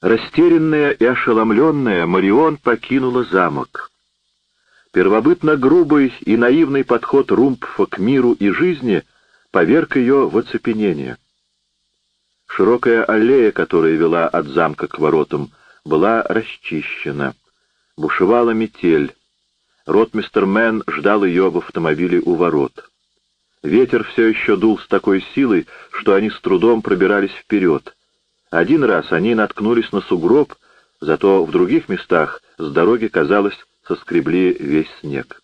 Растерянная и ошеломленная, Марион покинула замок. Первобытно грубый и наивный подход Румпфа к миру и жизни поверг ее в оцепенение. Широкая аллея, которая вела от замка к воротам, была расчищена. Бушевала метель. Ротмистер Мэн ждал ее в автомобиле у ворот. Ветер все еще дул с такой силой, что они с трудом пробирались вперед. Один раз они наткнулись на сугроб, зато в других местах с дороги, казалось, соскребли весь снег.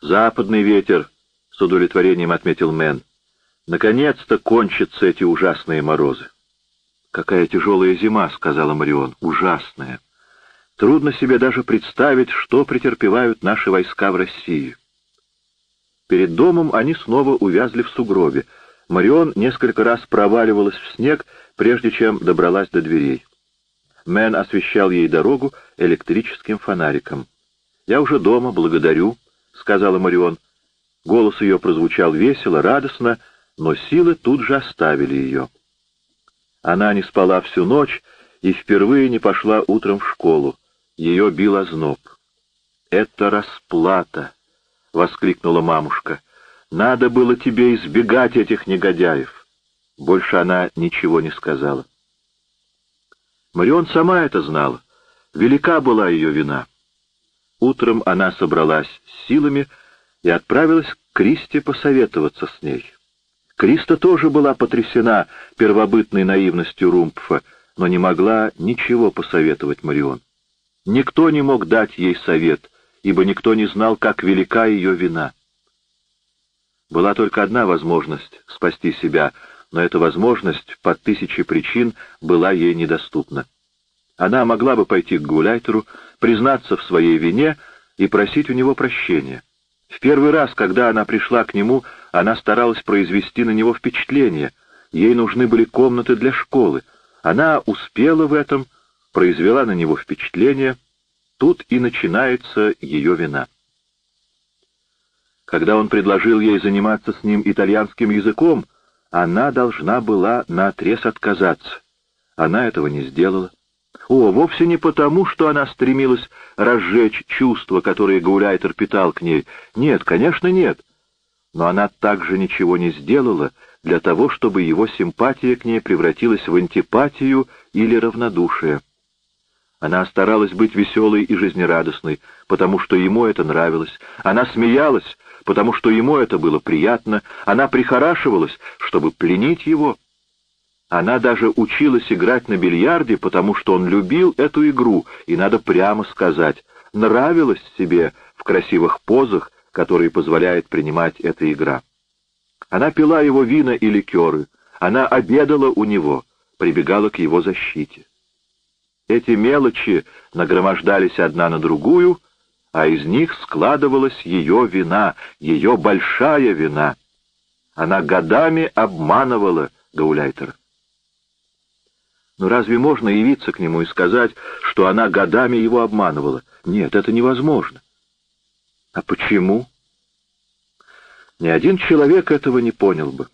«Западный ветер», — с удовлетворением отметил Мэн. «Наконец-то кончатся эти ужасные морозы». «Какая тяжелая зима», — сказала Марион, — «ужасная. Трудно себе даже представить, что претерпевают наши войска в России». Перед домом они снова увязли в сугробе. Марион несколько раз проваливалась в снег, прежде чем добралась до дверей. Мэн освещал ей дорогу электрическим фонариком. «Я уже дома, благодарю», — сказала Марион. Голос ее прозвучал весело, радостно, но силы тут же оставили ее. Она не спала всю ночь и впервые не пошла утром в школу. Ее бил озноб. «Это расплата!» — воскликнула мамушка. «Надо было тебе избегать этих негодяев». Больше она ничего не сказала. Марион сама это знала. Велика была ее вина. Утром она собралась с силами и отправилась к Кристе посоветоваться с ней. Криста тоже была потрясена первобытной наивностью Румпфа, но не могла ничего посоветовать Марион. Никто не мог дать ей совет, ибо никто не знал, как велика ее вина. Была только одна возможность спасти себя, но эта возможность по тысяче причин была ей недоступна. Она могла бы пойти к Гуляйтеру, признаться в своей вине и просить у него прощения. В первый раз, когда она пришла к нему, она старалась произвести на него впечатление. Ей нужны были комнаты для школы. Она успела в этом, произвела на него впечатление — Тут и начинается ее вина. Когда он предложил ей заниматься с ним итальянским языком, она должна была наотрез отказаться. Она этого не сделала. О, вовсе не потому, что она стремилась разжечь чувства, которые Гауляйтер питал к ней. Нет, конечно, нет. Но она также ничего не сделала для того, чтобы его симпатия к ней превратилась в антипатию или равнодушие. Она старалась быть веселой и жизнерадостной, потому что ему это нравилось. Она смеялась, потому что ему это было приятно. Она прихорашивалась, чтобы пленить его. Она даже училась играть на бильярде, потому что он любил эту игру, и, надо прямо сказать, нравилась себе в красивых позах, которые позволяет принимать эта игра. Она пила его вина и ликеры, она обедала у него, прибегала к его защите. Эти мелочи нагромождались одна на другую, а из них складывалась ее вина, ее большая вина. Она годами обманывала Гауляйтера. Но разве можно явиться к нему и сказать, что она годами его обманывала? Нет, это невозможно. А почему? Ни один человек этого не понял бы.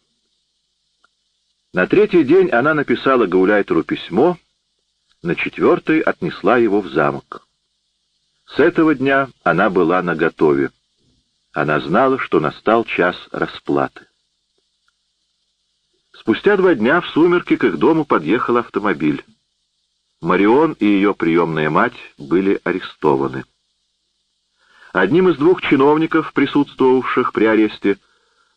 На третий день она написала Гауляйтеру письмо, на четвертый отнесла его в замок. С этого дня она была наготове. Она знала, что настал час расплаты. Спустя два дня в сумерки к их дому подъехал автомобиль. Марион и ее приемная мать были арестованы. Одним из двух чиновников, присутствовавших при аресте,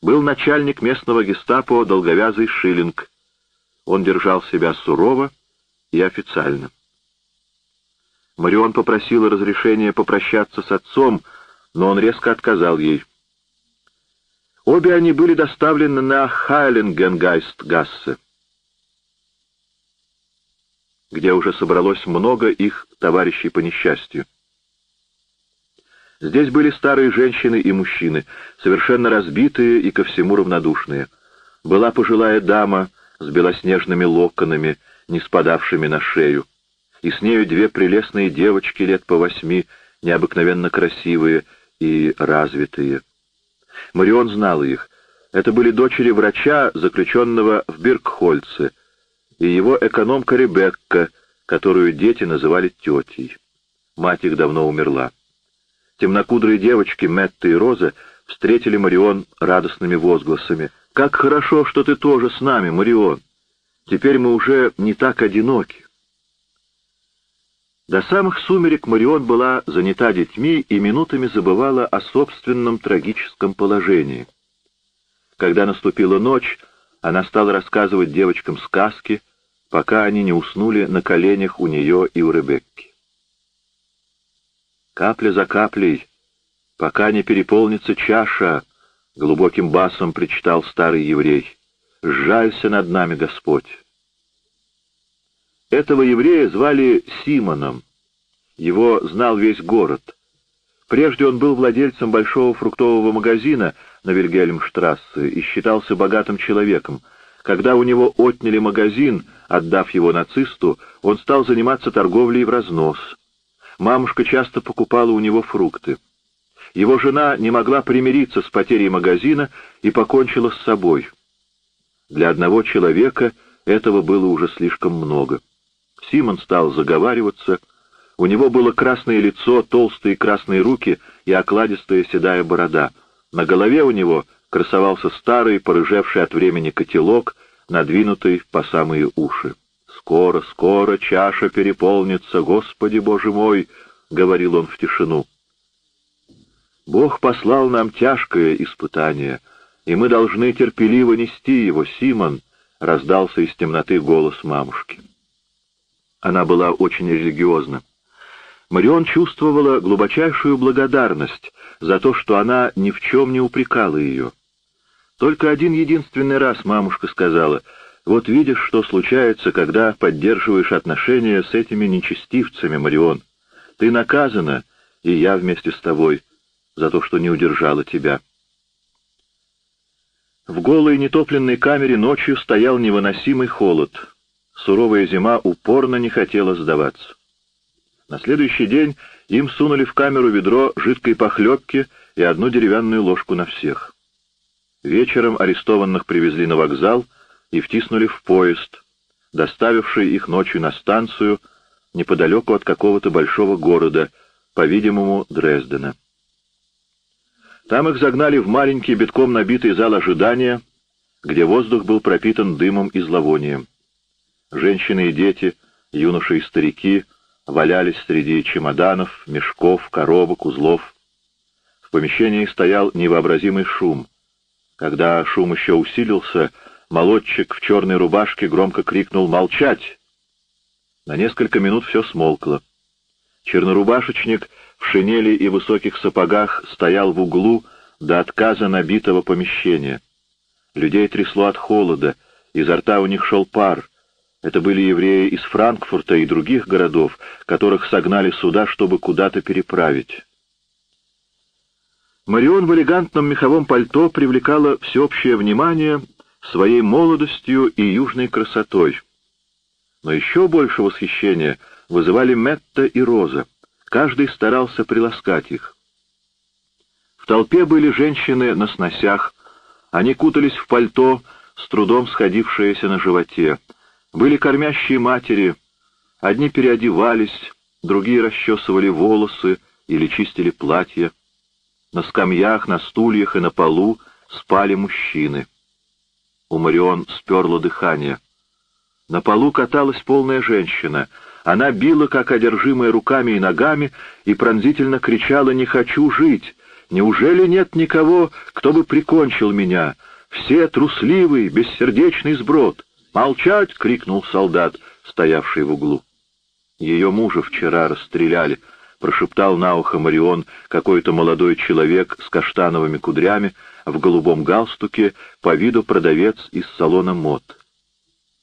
был начальник местного гестапо долговязый Шиллинг. Он держал себя сурово и официально. Марион попросила разрешения попрощаться с отцом, но он резко отказал ей. Обе они были доставлены на Хайлингенгайст-гассе, где уже собралось много их товарищей по несчастью. Здесь были старые женщины и мужчины, совершенно разбитые и ко всему равнодушные. Была пожилая дама с белоснежными локонами, не спадавшими на шею, и с нею две прелестные девочки лет по восьми, необыкновенно красивые и развитые. Марион знал их. Это были дочери врача, заключенного в Биркхольце, и его экономка Ребекка, которую дети называли тетей. Мать их давно умерла. Темнокудрые девочки Метта и Роза встретили Марион радостными возгласами. «Как хорошо, что ты тоже с нами, Марион! Теперь мы уже не так одиноки!» До самых сумерек Марион была занята детьми и минутами забывала о собственном трагическом положении. Когда наступила ночь, она стала рассказывать девочкам сказки, пока они не уснули на коленях у нее и у Ребекки. Капля за каплей, пока не переполнится чаша, глубоким басом причитал старый еврей. «Сжалься над нами, Господь!» Этого еврея звали Симоном. Его знал весь город. Прежде он был владельцем большого фруктового магазина на Вильгельмштрассе и считался богатым человеком. Когда у него отняли магазин, отдав его нацисту, он стал заниматься торговлей в разнос. Мамушка часто покупала у него фрукты. Его жена не могла примириться с потерей магазина и покончила с собой. Для одного человека этого было уже слишком много. Симон стал заговариваться. У него было красное лицо, толстые красные руки и окладистая седая борода. На голове у него красовался старый, порыжевший от времени котелок, надвинутый по самые уши. «Скоро, скоро чаша переполнится, Господи Боже мой!» — говорил он в тишину. «Бог послал нам тяжкое испытание, и мы должны терпеливо нести его, Симон!» — раздался из темноты голос мамушки. Она была очень религиозна. Марион чувствовала глубочайшую благодарность за то, что она ни в чем не упрекала ее. Только один единственный раз мамушка сказала, «Вот видишь, что случается, когда поддерживаешь отношения с этими нечестивцами, Марион. Ты наказана, и я вместе с тобой, за то, что не удержала тебя». В голой нетопленной камере ночью стоял невыносимый холод — суровая зима упорно не хотела сдаваться. На следующий день им сунули в камеру ведро жидкой похлебки и одну деревянную ложку на всех. Вечером арестованных привезли на вокзал и втиснули в поезд, доставивший их ночью на станцию неподалеку от какого-то большого города, по-видимому, Дрездена. Там их загнали в маленький битком набитый зал ожидания, где воздух был пропитан дымом и зловонием. Женщины и дети, юноши и старики валялись среди чемоданов, мешков, коробок, узлов. В помещении стоял невообразимый шум. Когда шум еще усилился, молодчик в черной рубашке громко крикнул «Молчать!». На несколько минут все смолкло. Чернорубашечник в шинели и высоких сапогах стоял в углу до отказа набитого помещения. Людей трясло от холода, изо рта у них шел пар, это были евреи из Франкфурта и других городов, которых согнали сюда, чтобы куда-то переправить. Марион в элегантном меховом пальто привлекала всеобщее внимание своей молодостью и южной красотой. Но еще больше восхищения вызывали Метта и Роза. Каждый старался приласкать их. В толпе были женщины на сносях. Они кутались в пальто, с трудом сходившееся на животе. Были кормящие матери, одни переодевались, другие расчесывали волосы или чистили платья. На скамьях, на стульях и на полу спали мужчины. У Марион сперло дыхание. На полу каталась полная женщина. Она била, как одержимая руками и ногами, и пронзительно кричала «Не хочу жить! Неужели нет никого, кто бы прикончил меня? Все трусливый, бессердечный сброд!» «Молчать!» — крикнул солдат, стоявший в углу. «Ее мужа вчера расстреляли», — прошептал на ухо Марион какой-то молодой человек с каштановыми кудрями, в голубом галстуке, по виду продавец из салона мод.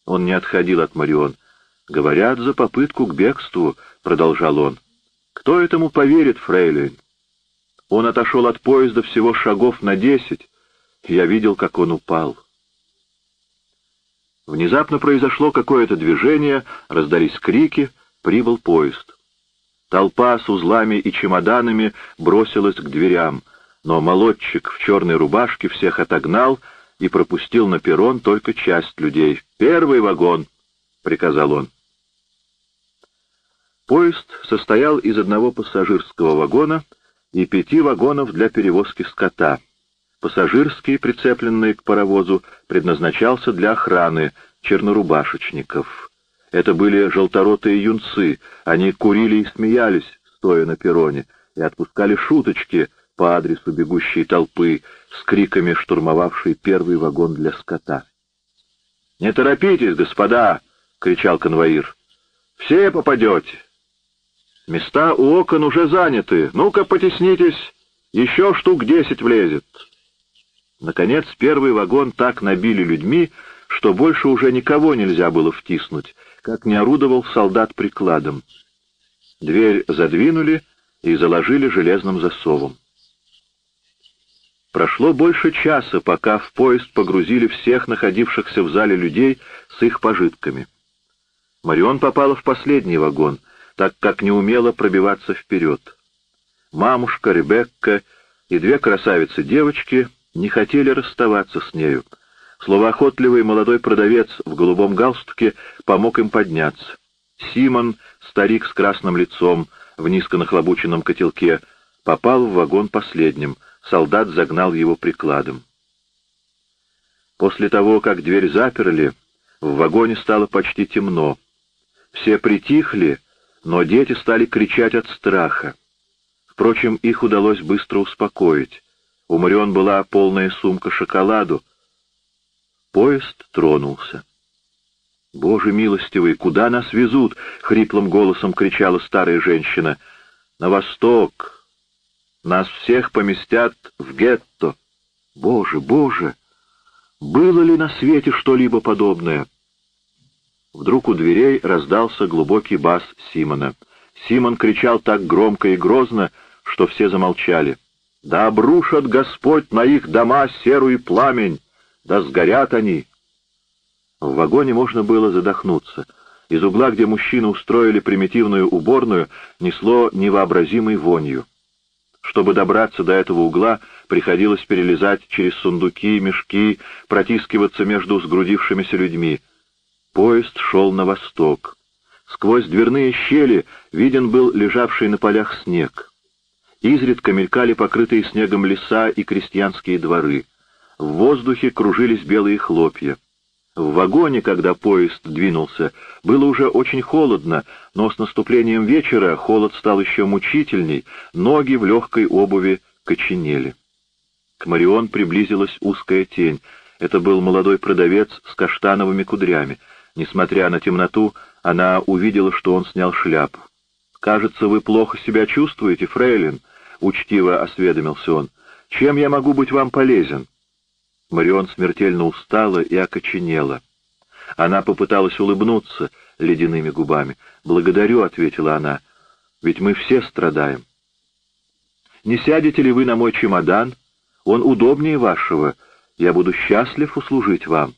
Он не отходил от Марион. «Говорят, за попытку к бегству», — продолжал он. «Кто этому поверит, фрейлин?» Он отошел от поезда всего шагов на десять. Я видел, как он упал. Внезапно произошло какое-то движение, раздались крики, прибыл поезд. Толпа с узлами и чемоданами бросилась к дверям, но молодчик в черной рубашке всех отогнал и пропустил на перрон только часть людей. «Первый вагон!» — приказал он. Поезд состоял из одного пассажирского вагона и пяти вагонов для перевозки скота. Пассажирский, прицепленный к паровозу, предназначался для охраны чернорубашечников. Это были желторотые юнцы, они курили и смеялись, стоя на перроне, и отпускали шуточки по адресу бегущей толпы с криками, штурмовавшей первый вагон для скота. «Не торопитесь, господа!» — кричал конвоир. «Все попадете!» «Места у окон уже заняты. Ну-ка, потеснитесь, еще штук десять влезет!» Наконец, первый вагон так набили людьми, что больше уже никого нельзя было втиснуть, как не орудовал солдат прикладом. Дверь задвинули и заложили железным засовом. Прошло больше часа, пока в поезд погрузили всех находившихся в зале людей с их пожитками. Марион попала в последний вагон, так как не умела пробиваться вперед. Мамушка, Ребекка и две красавицы-девочки не хотели расставаться с нею. Словоохотливый молодой продавец в голубом галстуке помог им подняться. Симон, старик с красным лицом, в низко нахлобученном котелке, попал в вагон последним — солдат загнал его прикладом. После того, как дверь заперли, в вагоне стало почти темно. Все притихли, но дети стали кричать от страха. Впрочем, их удалось быстро успокоить. У Марион была полная сумка шоколаду. Поезд тронулся. «Боже милостивый, куда нас везут?» — хриплым голосом кричала старая женщина. «На восток, нас всех поместят в гетто. Боже, боже! Было ли на свете что-либо подобное? Вдруг у дверей раздался глубокий бас Симона. Симон кричал так громко и грозно, что все замолчали. «Да обрушат Господь на их дома серую пламень! Да сгорят они!» В вагоне можно было задохнуться. Из угла, где мужчины устроили примитивную уборную, несло невообразимой вонью. Чтобы добраться до этого угла, приходилось перелезать через сундуки, мешки, протискиваться между сгрудившимися людьми. Поезд шел на восток. Сквозь дверные щели виден был лежавший на полях снег. Изредка мелькали покрытые снегом леса и крестьянские дворы. В воздухе кружились белые хлопья. В вагоне, когда поезд двинулся, было уже очень холодно, но с наступлением вечера холод стал еще мучительней, ноги в легкой обуви коченели. К Марион приблизилась узкая тень. Это был молодой продавец с каштановыми кудрями. Несмотря на темноту, она увидела, что он снял шляпу. «Кажется, вы плохо себя чувствуете, фрейлин», — учтиво осведомился он. «Чем я могу быть вам полезен?» Марион смертельно устала и окоченела. Она попыталась улыбнуться ледяными губами. «Благодарю», — ответила она, — «ведь мы все страдаем». «Не сядете ли вы на мой чемодан? Он удобнее вашего. Я буду счастлив услужить вам».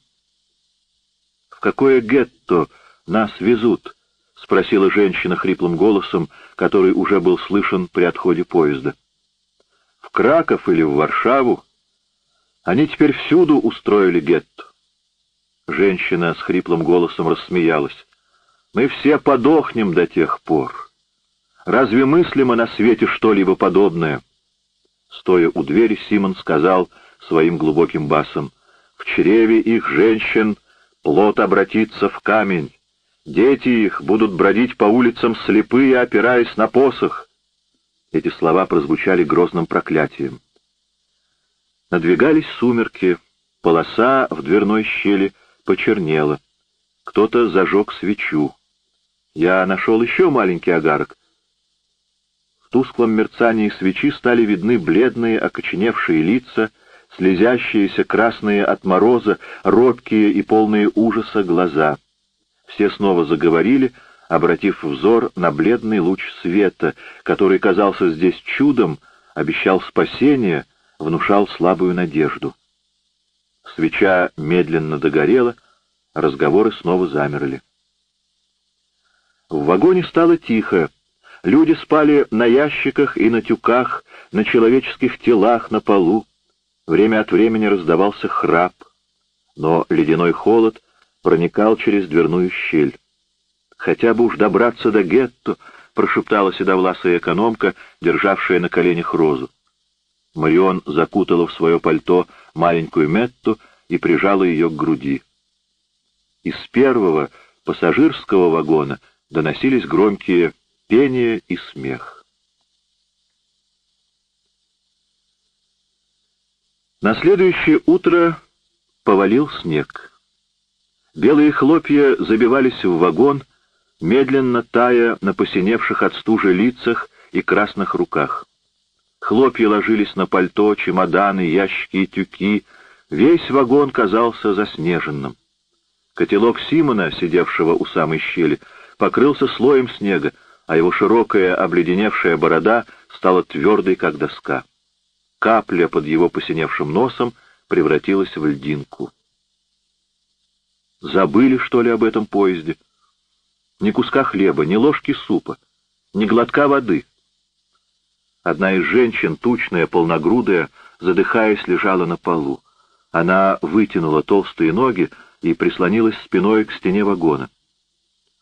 «В какое гетто нас везут?» — спросила женщина хриплым голосом, который уже был слышен при отходе поезда. «В Краков или в Варшаву?» Они теперь всюду устроили гетто. Женщина с хриплым голосом рассмеялась. Мы все подохнем до тех пор. Разве мыслимо на свете что-либо подобное? Стоя у двери, Симон сказал своим глубоким басом, «В чреве их женщин плод обратится в камень. Дети их будут бродить по улицам слепые, опираясь на посох». Эти слова прозвучали грозным проклятием. Надвигались сумерки, полоса в дверной щели почернела. Кто-то зажег свечу. Я нашел еще маленький огарок. В тусклом мерцании свечи стали видны бледные, окоченевшие лица, слезящиеся красные от мороза, робкие и полные ужаса глаза. Все снова заговорили, обратив взор на бледный луч света, который казался здесь чудом, обещал спасение — внушал слабую надежду. Свеча медленно догорела, разговоры снова замерли. В вагоне стало тихо. Люди спали на ящиках и на тюках, на человеческих телах на полу. Время от времени раздавался храп, но ледяной холод проникал через дверную щель. «Хотя бы уж добраться до гетто», прошептала седовласая экономка, державшая на коленях розу. Марион закутала в свое пальто маленькую Метту и прижала ее к груди. Из первого пассажирского вагона доносились громкие пение и смех. На следующее утро повалил снег. Белые хлопья забивались в вагон, медленно тая на посиневших от стужи лицах и красных руках. Хлопья ложились на пальто, чемоданы, ящики и тюки. Весь вагон казался заснеженным. Котелок Симона, сидевшего у самой щели, покрылся слоем снега, а его широкая обледеневшая борода стала твердой, как доска. Капля под его посиневшим носом превратилась в льдинку. Забыли, что ли, об этом поезде? Ни куска хлеба, ни ложки супа, ни глотка воды. Одна из женщин, тучная, полногрудая, задыхаясь, лежала на полу. Она вытянула толстые ноги и прислонилась спиной к стене вагона.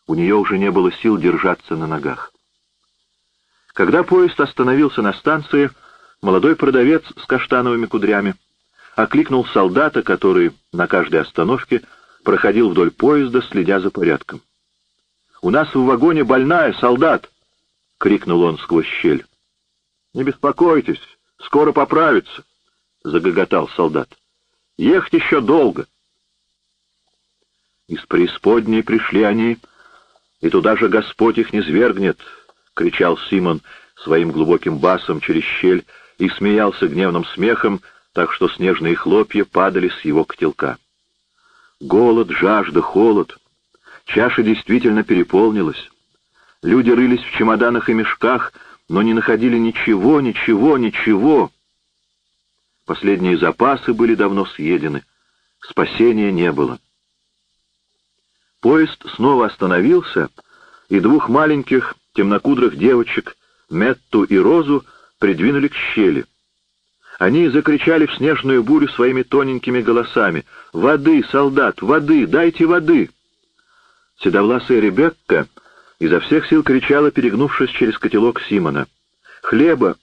У нее уже не было сил держаться на ногах. Когда поезд остановился на станции, молодой продавец с каштановыми кудрями окликнул солдата, который на каждой остановке проходил вдоль поезда, следя за порядком. «У нас в вагоне больная, солдат!» — крикнул он сквозь щель. «Не беспокойтесь, скоро поправится!» — загоготал солдат. «Ехать еще долго!» Из преисподней пришли они, и туда же Господь их не свергнет, — кричал Симон своим глубоким басом через щель и смеялся гневным смехом, так что снежные хлопья падали с его котелка. Голод, жажда, холод. Чаша действительно переполнилась. Люди рылись в чемоданах и мешках, но не находили ничего, ничего, ничего. Последние запасы были давно съедены. Спасения не было. Поезд снова остановился, и двух маленьких темнокудрых девочек, Метту и Розу, придвинули к щели. Они закричали в снежную бурю своими тоненькими голосами. «Воды, солдат, воды, дайте воды!» Седовласая Ребекка изо всех сил кричала, перегнувшись через котелок Симона. «Хлеба!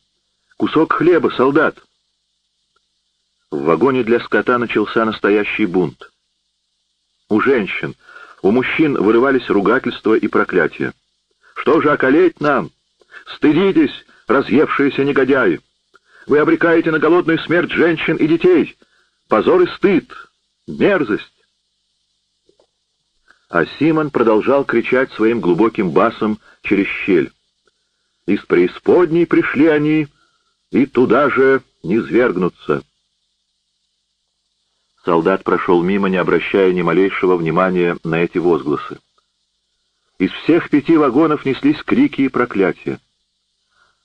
Кусок хлеба, солдат!» В вагоне для скота начался настоящий бунт. У женщин, у мужчин вырывались ругательства и проклятия. «Что же околеть нам? Стыдитесь, разъевшиеся негодяи! Вы обрекаете на голодную смерть женщин и детей! Позор и стыд! Мерзость!» А Симон продолжал кричать своим глубоким басом через щель. «Из преисподней пришли они, и туда же не свергнутся!» Солдат прошел мимо, не обращая ни малейшего внимания на эти возгласы. Из всех пяти вагонов неслись крики и проклятия.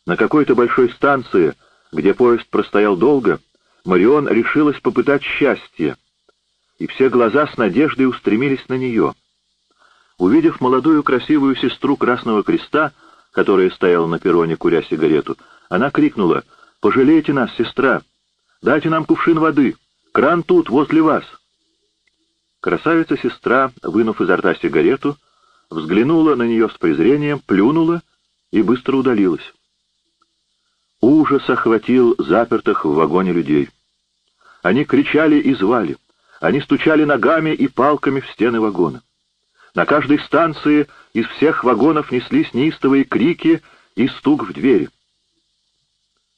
На какой-то большой станции, где поезд простоял долго, Марион решилась попытать счастье, и все глаза с надеждой устремились на нее. Увидев молодую красивую сестру Красного Креста, которая стояла на перроне, куря сигарету, она крикнула «Пожалейте нас, сестра! Дайте нам кувшин воды!» Кран тут, возле вас!» Красавица-сестра, вынув изо рта сигарету, взглянула на нее с презрением, плюнула и быстро удалилась. Ужас охватил запертых в вагоне людей. Они кричали и звали, они стучали ногами и палками в стены вагона. На каждой станции из всех вагонов неслись неистовые крики и стук в двери.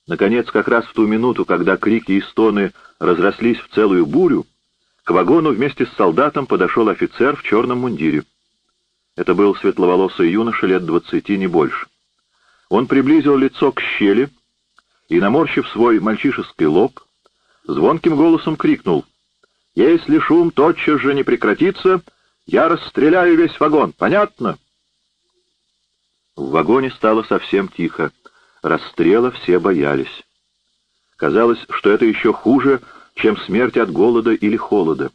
Наконец, как раз в ту минуту, когда крики и стоны разрослись в целую бурю, к вагону вместе с солдатом подошел офицер в черном мундире. Это был светловолосый юноша лет двадцати, не больше. Он приблизил лицо к щели и, наморщив свой мальчишеский лоб, звонким голосом крикнул «Если шум тотчас же не прекратится, я расстреляю весь вагон, понятно?» В вагоне стало совсем тихо. Расстрела все боялись. Казалось, что это еще хуже, чем смерть от голода или холода.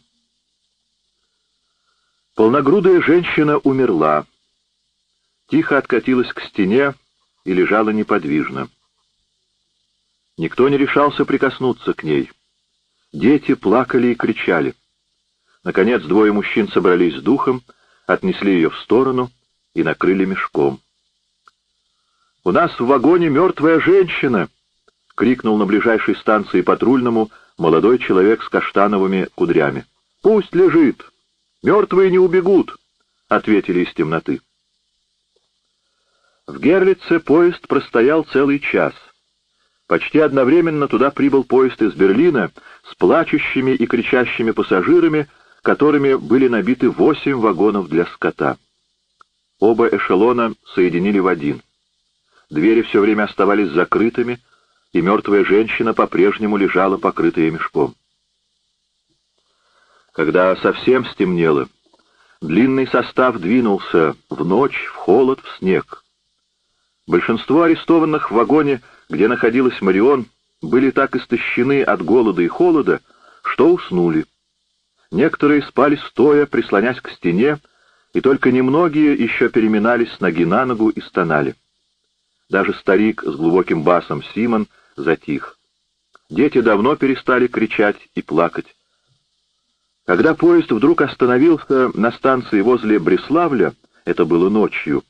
Полногрудая женщина умерла. Тихо откатилась к стене и лежала неподвижно. Никто не решался прикоснуться к ней. Дети плакали и кричали. Наконец двое мужчин собрались с духом, отнесли ее в сторону и накрыли мешком. «У нас в вагоне мертвая женщина!» — крикнул на ближайшей станции патрульному молодой человек с каштановыми кудрями. «Пусть лежит! Мертвые не убегут!» — ответили из темноты. В Герлице поезд простоял целый час. Почти одновременно туда прибыл поезд из Берлина с плачущими и кричащими пассажирами, которыми были набиты восемь вагонов для скота. Оба эшелона соединили в один. Двери все время оставались закрытыми, и мертвая женщина по-прежнему лежала, покрытая мешком. Когда совсем стемнело, длинный состав двинулся в ночь, в холод, в снег. Большинство арестованных в вагоне, где находилась Марион, были так истощены от голода и холода, что уснули. Некоторые спали стоя, прислонясь к стене, и только немногие еще переминались с ноги на ногу и стонали. Даже старик с глубоким басом Симон затих. Дети давно перестали кричать и плакать. Когда поезд вдруг остановился на станции возле Бреславля, это было ночью,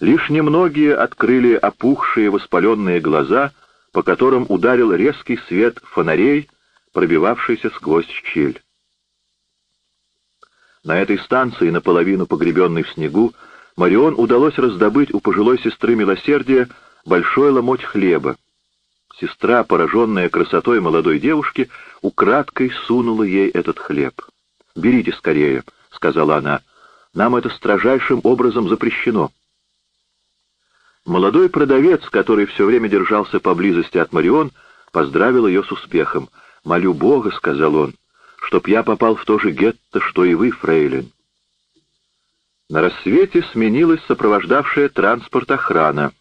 лишь немногие открыли опухшие воспаленные глаза, по которым ударил резкий свет фонарей, пробивавшийся сквозь щель. На этой станции, наполовину погребенной в снегу, Марион удалось раздобыть у пожилой сестры милосердия большой ломоть хлеба. Сестра, пораженная красотой молодой девушки, украдкой сунула ей этот хлеб. «Берите скорее», — сказала она, — «нам это строжайшим образом запрещено». Молодой продавец, который все время держался поблизости от Марион, поздравил ее с успехом. «Молю Бога», — сказал он, — «чтоб я попал в то же гетто, что и вы, фрейлин». На рассвете сменилась сопровождавшая транспорт охрана.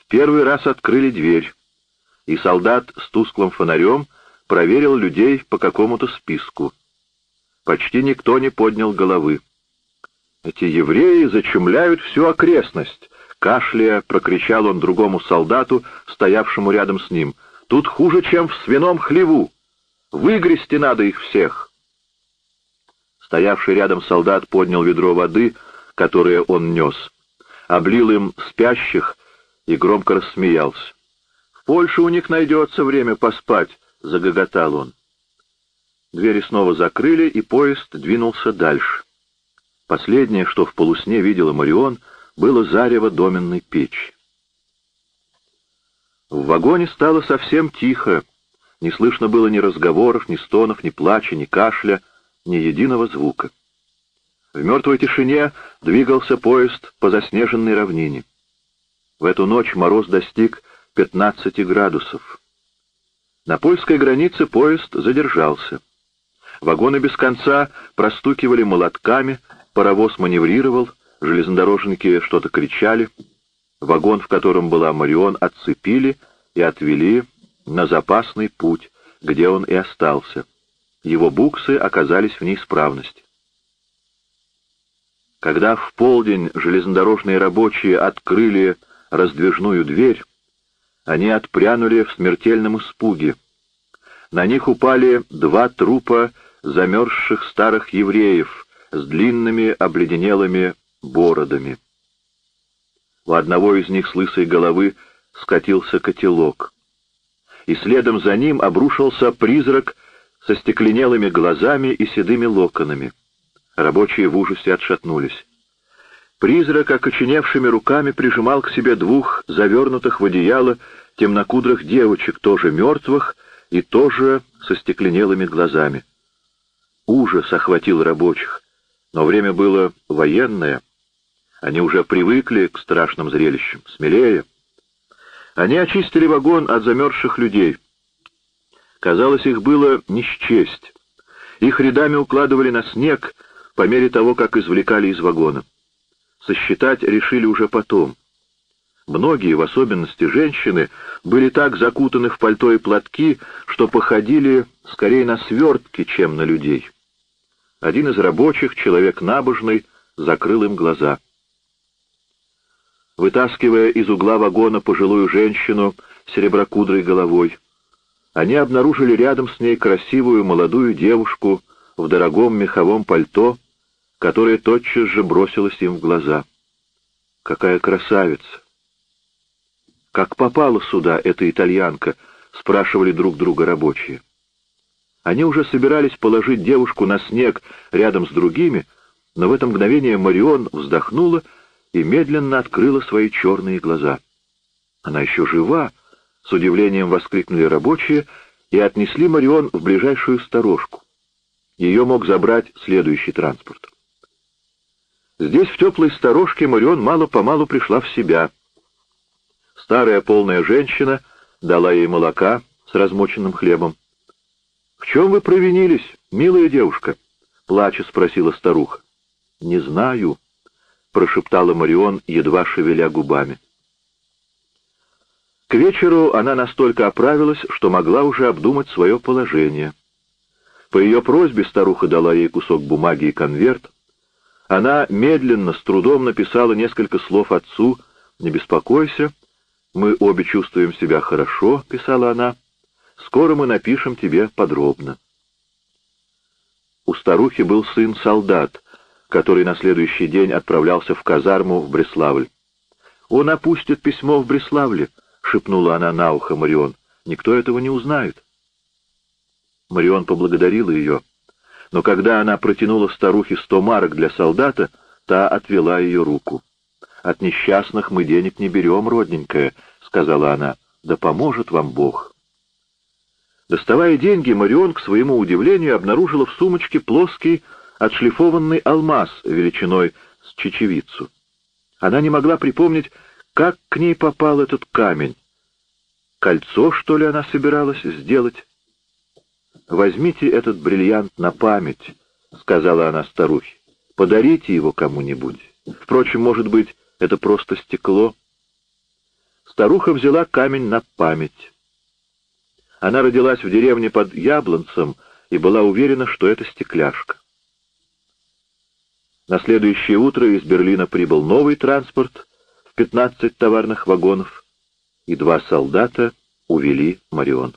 В первый раз открыли дверь, и солдат с тусклым фонарем проверил людей по какому-то списку. Почти никто не поднял головы. «Эти евреи зачумляют всю окрестность», — кашляя прокричал он другому солдату, стоявшему рядом с ним. «Тут хуже, чем в свином хлеву. Выгрести надо их всех». Стоявший рядом солдат поднял ведро воды, которое он нес, облил им спящих и громко рассмеялся. «В Польше у них найдется время поспать», — загоготал он. Двери снова закрыли, и поезд двинулся дальше. Последнее, что в полусне видела Марион, было зарево доменной печи. В вагоне стало совсем тихо. Не слышно было ни разговоров, ни стонов, ни плача, ни кашля, ни единого звука. В мертвой тишине двигался поезд по заснеженной равнине. В эту ночь мороз достиг 15 градусов. На польской границе поезд задержался. Вагоны без конца простукивали молотками, паровоз маневрировал, железнодорожники что-то кричали. Вагон, в котором была Марион, отцепили и отвели на запасный путь, где он и остался. Его буксы оказались в неисправности. Когда в полдень железнодорожные рабочие открыли раздвижную дверь, они отпрянули в смертельном испуге. На них упали два трупа замерзших старых евреев с длинными обледенелыми бородами. У одного из них с лысой головы скатился котелок, и следом за ним обрушился призрак со стекленелыми глазами и седыми локонами. Рабочие в ужасе отшатнулись. Призрак окоченевшими руками прижимал к себе двух завернутых в одеяло темнокудрых девочек, тоже мертвых и тоже со стекленелыми глазами. Ужас охватил рабочих, но время было военное. Они уже привыкли к страшным зрелищам. Смелее. Они очистили вагон от замерзших людей. Казалось, их было не счесть. Их рядами укладывали на снег по мере того, как извлекали из вагона. Сосчитать решили уже потом. Многие, в особенности женщины, были так закутаны в пальто и платки, что походили скорее на свертки, чем на людей. Один из рабочих, человек набожный, закрыл им глаза. Вытаскивая из угла вагона пожилую женщину с сереброкудрой головой, они обнаружили рядом с ней красивую молодую девушку в дорогом меховом пальто, которая тотчас же бросилась им в глаза. Какая красавица! Как попала сюда эта итальянка, спрашивали друг друга рабочие. Они уже собирались положить девушку на снег рядом с другими, но в это мгновение Марион вздохнула и медленно открыла свои черные глаза. «Она еще жива!» — с удивлением воскликнули рабочие и отнесли Марион в ближайшую сторожку. Ее мог забрать следующий транспорт. Здесь, в теплой сторожке, Марион мало-помалу пришла в себя. Старая полная женщина дала ей молока с размоченным хлебом. «В чем вы провинились, милая девушка?» — плача спросила старуха. «Не знаю», — прошептала Марион, едва шевеля губами. К вечеру она настолько оправилась, что могла уже обдумать свое положение. По ее просьбе старуха дала ей кусок бумаги и конверт. Она медленно, с трудом написала несколько слов отцу «Не беспокойся, мы обе чувствуем себя хорошо», — писала она. Скоро мы напишем тебе подробно. У старухи был сын-солдат, который на следующий день отправлялся в казарму в Бреславль. «Он опустит письмо в Бреславле», — шепнула она на ухо Марион. «Никто этого не узнает». Марион поблагодарила ее, но когда она протянула старухе сто марок для солдата, та отвела ее руку. «От несчастных мы денег не берем, родненькая», — сказала она. «Да поможет вам Бог». Доставая деньги, Марион, к своему удивлению, обнаружила в сумочке плоский отшлифованный алмаз величиной с чечевицу. Она не могла припомнить, как к ней попал этот камень. Кольцо, что ли, она собиралась сделать? «Возьмите этот бриллиант на память», — сказала она старухе. «Подарите его кому-нибудь. Впрочем, может быть, это просто стекло». Старуха взяла камень на память. Она родилась в деревне под Яблонцем и была уверена, что это стекляшка. На следующее утро из Берлина прибыл новый транспорт в 15 товарных вагонов, и два солдата увели Марион.